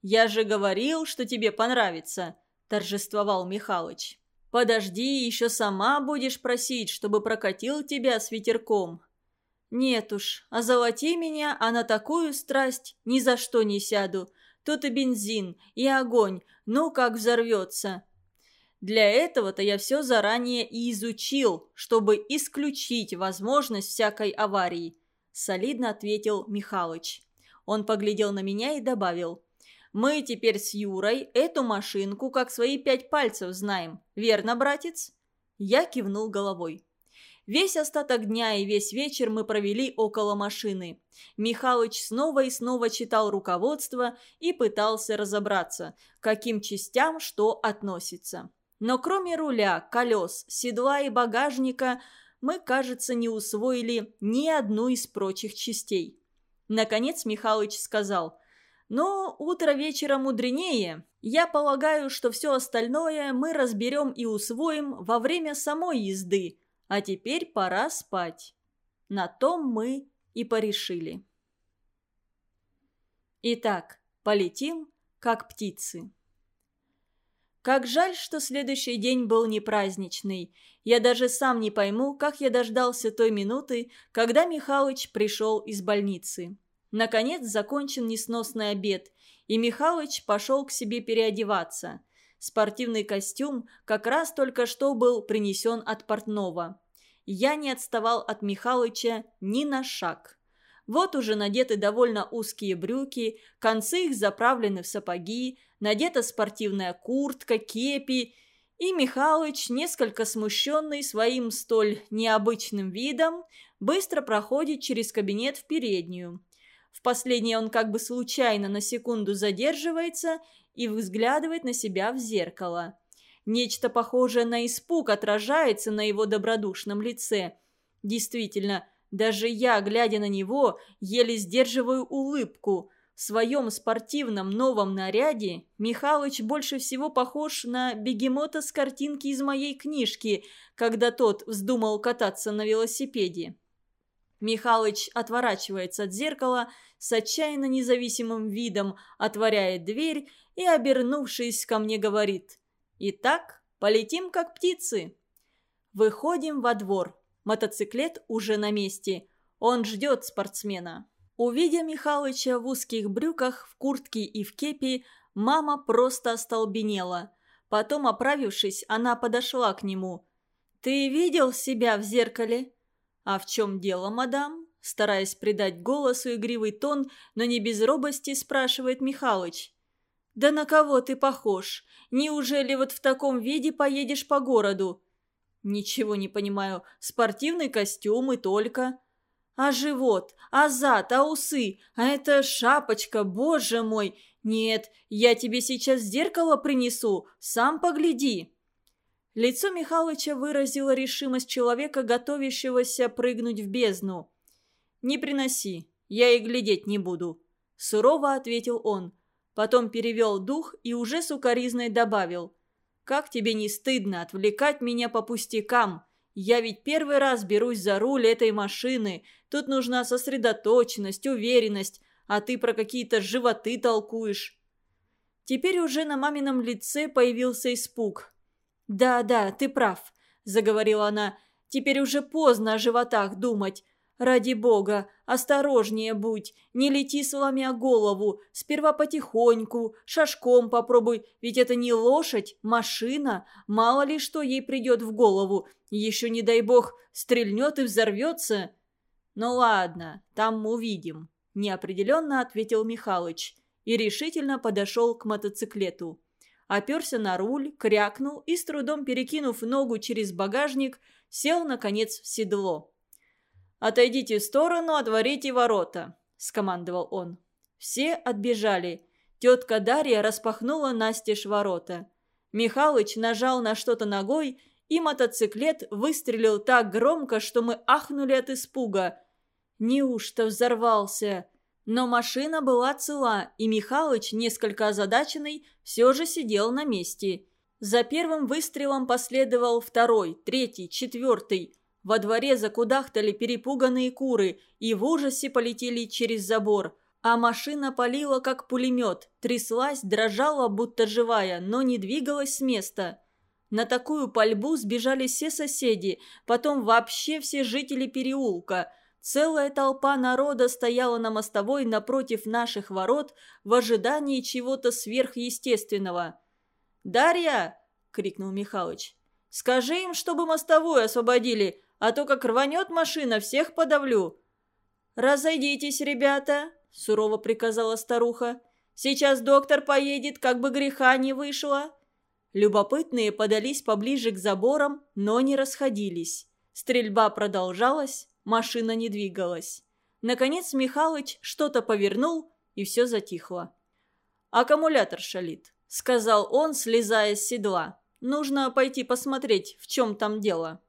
«Я же говорил, что тебе понравится», – торжествовал Михалыч. «Подожди, еще сама будешь просить, чтобы прокатил тебя с ветерком». «Нет уж, а золоти меня, а на такую страсть ни за что не сяду. Тут и бензин, и огонь, ну как взорвется». Для этого-то я все заранее и изучил, чтобы исключить возможность всякой аварии», – солидно ответил Михалыч. Он поглядел на меня и добавил. «Мы теперь с Юрой эту машинку как свои пять пальцев знаем. Верно, братец?» Я кивнул головой. Весь остаток дня и весь вечер мы провели около машины. Михалыч снова и снова читал руководство и пытался разобраться, каким частям что относится. Но кроме руля, колес, седла и багажника мы, кажется, не усвоили ни одну из прочих частей. Наконец Михалыч сказал, «Ну, утро вечера мудренее. Я полагаю, что все остальное мы разберем и усвоим во время самой езды, а теперь пора спать». На том мы и порешили. Итак, полетим, как птицы. Как жаль, что следующий день был не праздничный. Я даже сам не пойму, как я дождался той минуты, когда Михалыч пришел из больницы. Наконец закончен несносный обед, и Михалыч пошел к себе переодеваться. Спортивный костюм как раз только что был принесен от портного. Я не отставал от Михалыча ни на шаг. Вот уже надеты довольно узкие брюки, концы их заправлены в сапоги, надета спортивная куртка, кепи, и Михалыч, несколько смущенный своим столь необычным видом, быстро проходит через кабинет в переднюю. В последней он как бы случайно на секунду задерживается и взглядывает на себя в зеркало. Нечто похожее на испуг отражается на его добродушном лице. Действительно, даже я, глядя на него, еле сдерживаю улыбку. В своем спортивном новом наряде Михалыч больше всего похож на бегемота с картинки из моей книжки, когда тот вздумал кататься на велосипеде. Михалыч отворачивается от зеркала, с отчаянно независимым видом отворяет дверь и, обернувшись ко мне, говорит «Итак, полетим как птицы». Выходим во двор. Мотоциклет уже на месте. Он ждет спортсмена. Увидя Михалыча в узких брюках, в куртке и в кепи, мама просто остолбенела. Потом, оправившись, она подошла к нему. «Ты видел себя в зеркале?» «А в чем дело, мадам?» Стараясь придать голосу игривый тон, но не без робости, спрашивает Михалыч. «Да на кого ты похож? Неужели вот в таком виде поедешь по городу?» «Ничего не понимаю. Спортивный костюм и только...» «А живот? А зад? А усы? А это шапочка? Боже мой! Нет, я тебе сейчас зеркало принесу. Сам погляди!» Лицо Михалыча выразило решимость человека, готовящегося прыгнуть в бездну. «Не приноси, я и глядеть не буду», – сурово ответил он. Потом перевел дух и уже сукоризной добавил – как тебе не стыдно отвлекать меня по пустякам? Я ведь первый раз берусь за руль этой машины. Тут нужна сосредоточенность, уверенность, а ты про какие-то животы толкуешь». Теперь уже на мамином лице появился испуг. «Да, да, ты прав», – заговорила она. «Теперь уже поздно о животах думать. Ради бога, осторожнее будь, не лети сломя голову, сперва потихоньку, шажком попробуй, ведь это не лошадь, машина, мало ли что ей придет в голову, еще, не дай бог, стрельнет и взорвется». «Ну ладно, там увидим», – неопределенно ответил Михалыч и решительно подошел к мотоциклету. Оперся на руль, крякнул и, с трудом перекинув ногу через багажник, сел, наконец, в седло. «Отойдите в сторону, отворите ворота», – скомандовал он. Все отбежали. Тетка Дарья распахнула настежь ворота. Михалыч нажал на что-то ногой, и мотоциклет выстрелил так громко, что мы ахнули от испуга. Неужто взорвался? Но машина была цела, и Михалыч, несколько озадаченный, все же сидел на месте. За первым выстрелом последовал второй, третий, четвертый. Во дворе закудахтали перепуганные куры и в ужасе полетели через забор. А машина палила, как пулемет, тряслась, дрожала, будто живая, но не двигалась с места. На такую пальбу сбежали все соседи, потом вообще все жители переулка – Целая толпа народа стояла на мостовой напротив наших ворот в ожидании чего-то сверхъестественного. «Дарья!» — крикнул Михалыч. «Скажи им, чтобы мостовую освободили, а то как рванет машина, всех подавлю». «Разойдитесь, ребята!» — сурово приказала старуха. «Сейчас доктор поедет, как бы греха не вышло». Любопытные подались поближе к заборам, но не расходились. Стрельба продолжалась, Машина не двигалась. Наконец Михалыч что-то повернул, и все затихло. «Аккумулятор шалит», — сказал он, слезая с седла. «Нужно пойти посмотреть, в чем там дело».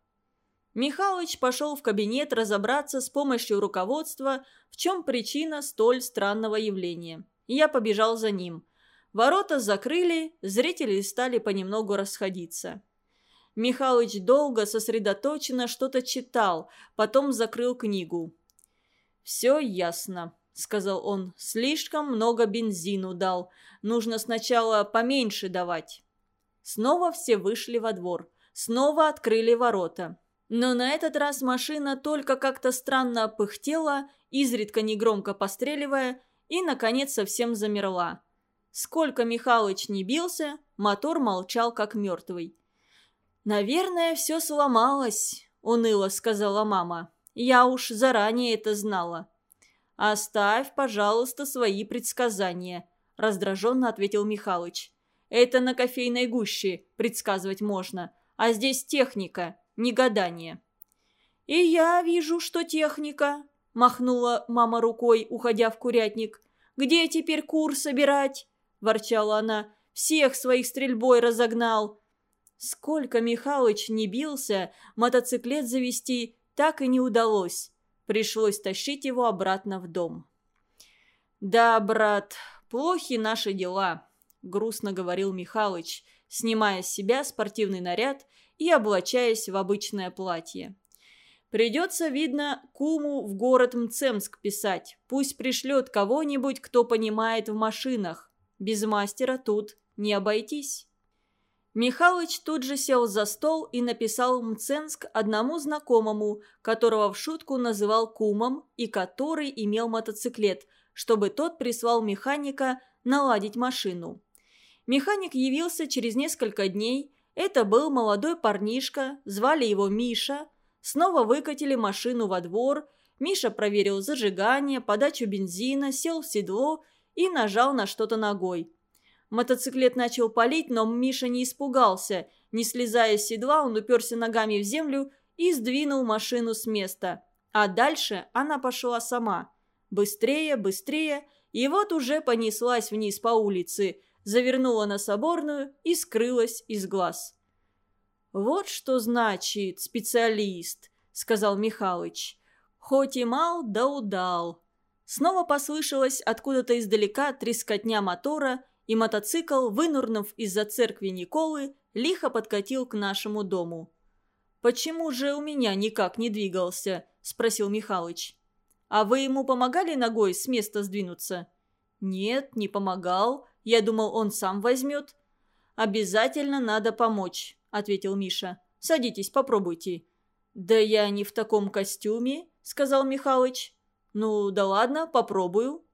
Михалыч пошел в кабинет разобраться с помощью руководства, в чем причина столь странного явления. Я побежал за ним. Ворота закрыли, зрители стали понемногу расходиться. Михалыч долго сосредоточенно что-то читал, потом закрыл книгу. «Все ясно», — сказал он. «Слишком много бензину дал. Нужно сначала поменьше давать». Снова все вышли во двор. Снова открыли ворота. Но на этот раз машина только как-то странно пыхтела, изредка негромко постреливая, и, наконец, совсем замерла. Сколько Михалыч не бился, мотор молчал как мертвый. «Наверное, все сломалось», — уныло сказала мама. «Я уж заранее это знала». «Оставь, пожалуйста, свои предсказания», — раздраженно ответил Михалыч. «Это на кофейной гуще предсказывать можно, а здесь техника, не гадание». «И я вижу, что техника», — махнула мама рукой, уходя в курятник. «Где теперь кур собирать?» – ворчала она. «Всех своих стрельбой разогнал. Сколько Михалыч не бился, мотоциклет завести так и не удалось. Пришлось тащить его обратно в дом. «Да, брат, плохи наши дела», — грустно говорил Михалыч, снимая с себя спортивный наряд и облачаясь в обычное платье. «Придется, видно, куму в город Мцемск писать. Пусть пришлет кого-нибудь, кто понимает в машинах. Без мастера тут не обойтись». Михалыч тут же сел за стол и написал Мценск одному знакомому, которого в шутку называл кумом и который имел мотоциклет, чтобы тот прислал механика наладить машину. Механик явился через несколько дней. Это был молодой парнишка, звали его Миша. Снова выкатили машину во двор. Миша проверил зажигание, подачу бензина, сел в седло и нажал на что-то ногой. Мотоциклет начал палить, но Миша не испугался. Не слезая с седла, он уперся ногами в землю и сдвинул машину с места. А дальше она пошла сама. Быстрее, быстрее, и вот уже понеслась вниз по улице, завернула на Соборную и скрылась из глаз. «Вот что значит специалист», — сказал Михалыч. «Хоть и мал, да удал». Снова послышалась откуда-то издалека трескотня мотора — и мотоцикл, вынурнув из-за церкви Николы, лихо подкатил к нашему дому. «Почему же у меня никак не двигался?» – спросил Михалыч. «А вы ему помогали ногой с места сдвинуться?» «Нет, не помогал. Я думал, он сам возьмет». «Обязательно надо помочь», – ответил Миша. «Садитесь, попробуйте». «Да я не в таком костюме», – сказал Михалыч. «Ну, да ладно, попробую».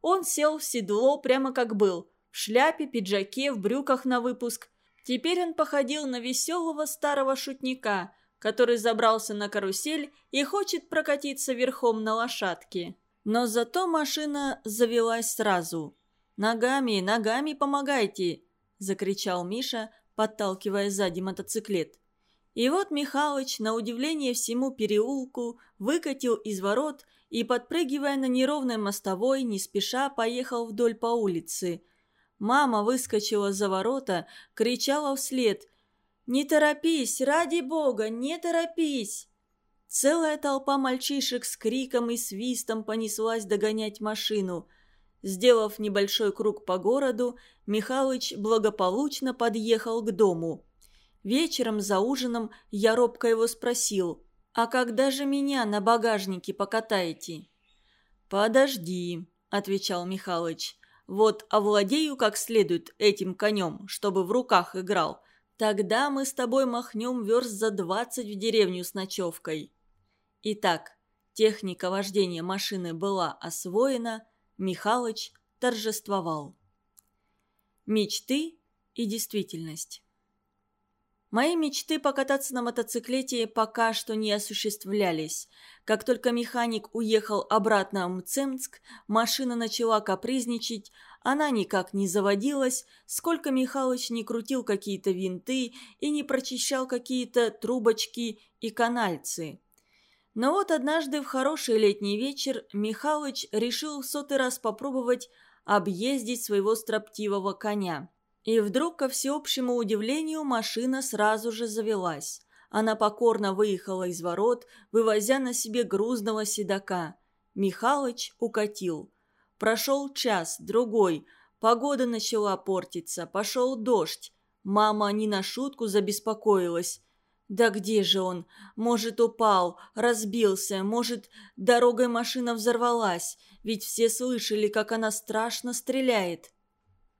Он сел в седло прямо как был, в шляпе, пиджаке, в брюках на выпуск. Теперь он походил на веселого старого шутника, который забрался на карусель и хочет прокатиться верхом на лошадке. Но зато машина завелась сразу. «Ногами, ногами помогайте!» – закричал Миша, подталкивая сзади мотоциклет. И вот Михалыч, на удивление всему переулку, выкатил из ворот и, подпрыгивая на неровной мостовой, не спеша поехал вдоль по улице. Мама выскочила за ворота, кричала вслед «Не торопись, ради бога, не торопись!» Целая толпа мальчишек с криком и свистом понеслась догонять машину. Сделав небольшой круг по городу, Михалыч благополучно подъехал к дому. Вечером за ужином я робко его спросил, «А когда же меня на багажнике покатаете?» «Подожди», — отвечал Михалыч. «Вот овладею как следует этим конем, чтобы в руках играл. Тогда мы с тобой махнем верст за двадцать в деревню с ночевкой». Итак, техника вождения машины была освоена, Михалыч торжествовал. Мечты и действительность Мои мечты покататься на мотоциклете пока что не осуществлялись. Как только механик уехал обратно в Мцемск, машина начала капризничать, она никак не заводилась, сколько Михалыч не крутил какие-то винты и не прочищал какие-то трубочки и канальцы. Но вот однажды в хороший летний вечер Михалыч решил в сотый раз попробовать объездить своего строптивого коня. И вдруг, ко всеобщему удивлению, машина сразу же завелась. Она покорно выехала из ворот, вывозя на себе грузного седока. Михалыч укатил. Прошел час, другой. Погода начала портиться, пошел дождь. Мама не на шутку забеспокоилась. Да где же он? Может, упал, разбился, может, дорогой машина взорвалась, ведь все слышали, как она страшно стреляет.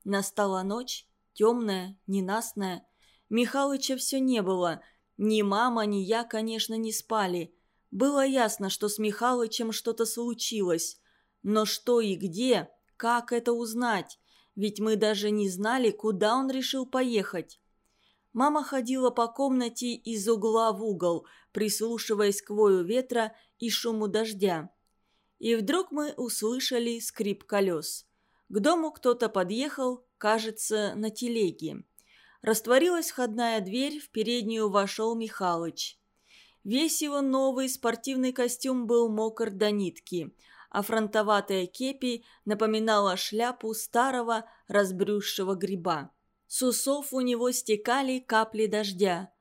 Настала ночь, темная, ненастная. Михалыча все не было. Ни мама, ни я, конечно, не спали. Было ясно, что с Михалычем что-то случилось. Но что и где, как это узнать? Ведь мы даже не знали, куда он решил поехать. Мама ходила по комнате из угла в угол, прислушиваясь к вою ветра и шуму дождя. И вдруг мы услышали скрип колес. К дому кто-то подъехал, кажется, на телеге. Растворилась входная дверь, в переднюю вошел Михалыч. Весь его новый спортивный костюм был мокр до нитки, а фронтоватая кепи напоминала шляпу старого разбрюшего гриба. С усов у него стекали капли дождя.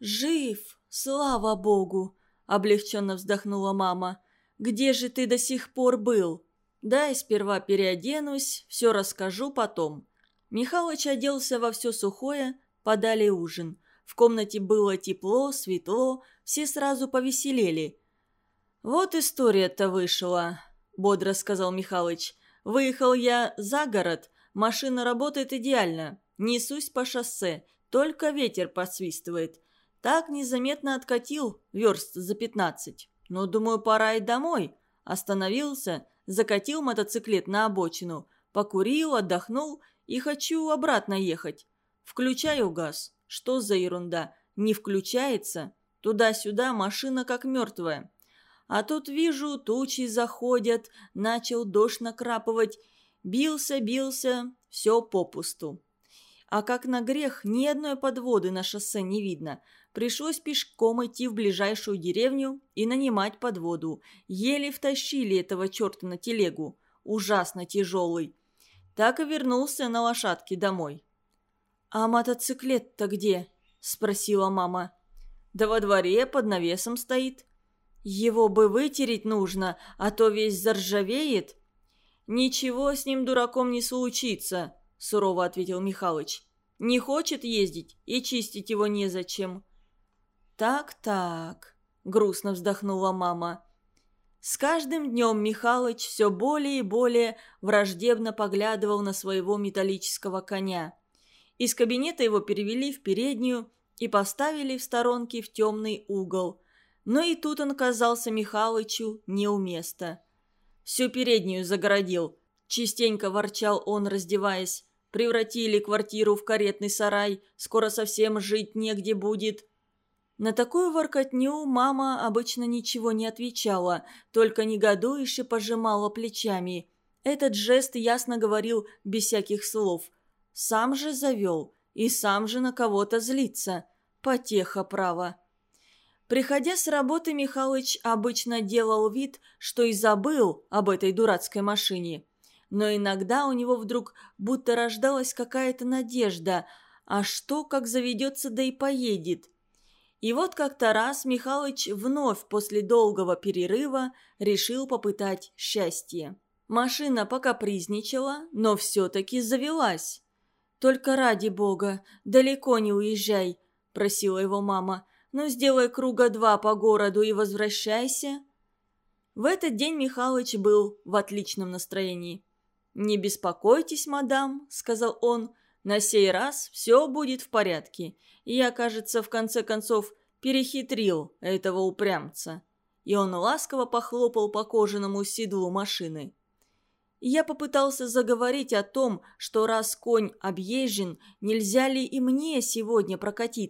«Жив! Слава богу!» – облегченно вздохнула мама. «Где же ты до сих пор был?» «Дай сперва переоденусь, все расскажу потом». Михалыч оделся во все сухое, подали ужин. В комнате было тепло, светло, все сразу повеселели. «Вот история-то вышла», – бодро сказал Михалыч. «Выехал я за город, машина работает идеально. Несусь по шоссе, только ветер посвистывает. Так незаметно откатил, верст за пятнадцать. Ну, думаю, пора и домой. Остановился, закатил мотоциклет на обочину, покурил, отдохнул и хочу обратно ехать. Включаю газ. Что за ерунда? Не включается. Туда-сюда машина как мертвая. А тут вижу, тучи заходят, начал дождь накрапывать. Бился, бился, все попусту. А как на грех, ни одной подводы на шоссе не видно. Пришлось пешком идти в ближайшую деревню и нанимать подводу. Еле втащили этого черта на телегу. Ужасно тяжелый. Так и вернулся на лошадке домой. «А мотоциклет-то где?» – спросила мама. «Да во дворе под навесом стоит». «Его бы вытереть нужно, а то весь заржавеет». «Ничего с ним дураком не случится», сурово ответил Михалыч. «Не хочет ездить, и чистить его незачем». «Так-так», — грустно вздохнула мама. С каждым днем Михалыч все более и более враждебно поглядывал на своего металлического коня. Из кабинета его перевели в переднюю и поставили в сторонке в темный угол. Но и тут он казался Михалычу не у места. «Всю переднюю загородил», – частенько ворчал он, раздеваясь. «Превратили квартиру в каретный сарай, скоро совсем жить негде будет». На такую воркотню мама обычно ничего не отвечала, только негодующе пожимала плечами. Этот жест ясно говорил без всяких слов. Сам же завел и сам же на кого-то злится. Потеха, право. Приходя с работы, Михалыч обычно делал вид, что и забыл об этой дурацкой машине. Но иногда у него вдруг будто рождалась какая-то надежда, а что, как заведется, да и поедет. И вот как-то раз Михалыч вновь после долгого перерыва решил попытать счастье. Машина пока призничала, но все-таки завелась. «Только ради бога, далеко не уезжай», – просила его мама. Ну, сделай круга два по городу и возвращайся». В этот день Михалыч был в отличном настроении. «Не беспокойтесь, мадам», — сказал он, — «на сей раз все будет в порядке. Я, кажется, в конце концов перехитрил этого упрямца». И он ласково похлопал по кожаному седлу машины. Я попытался заговорить о том, что раз конь объезжен, нельзя ли и мне сегодня прокатиться.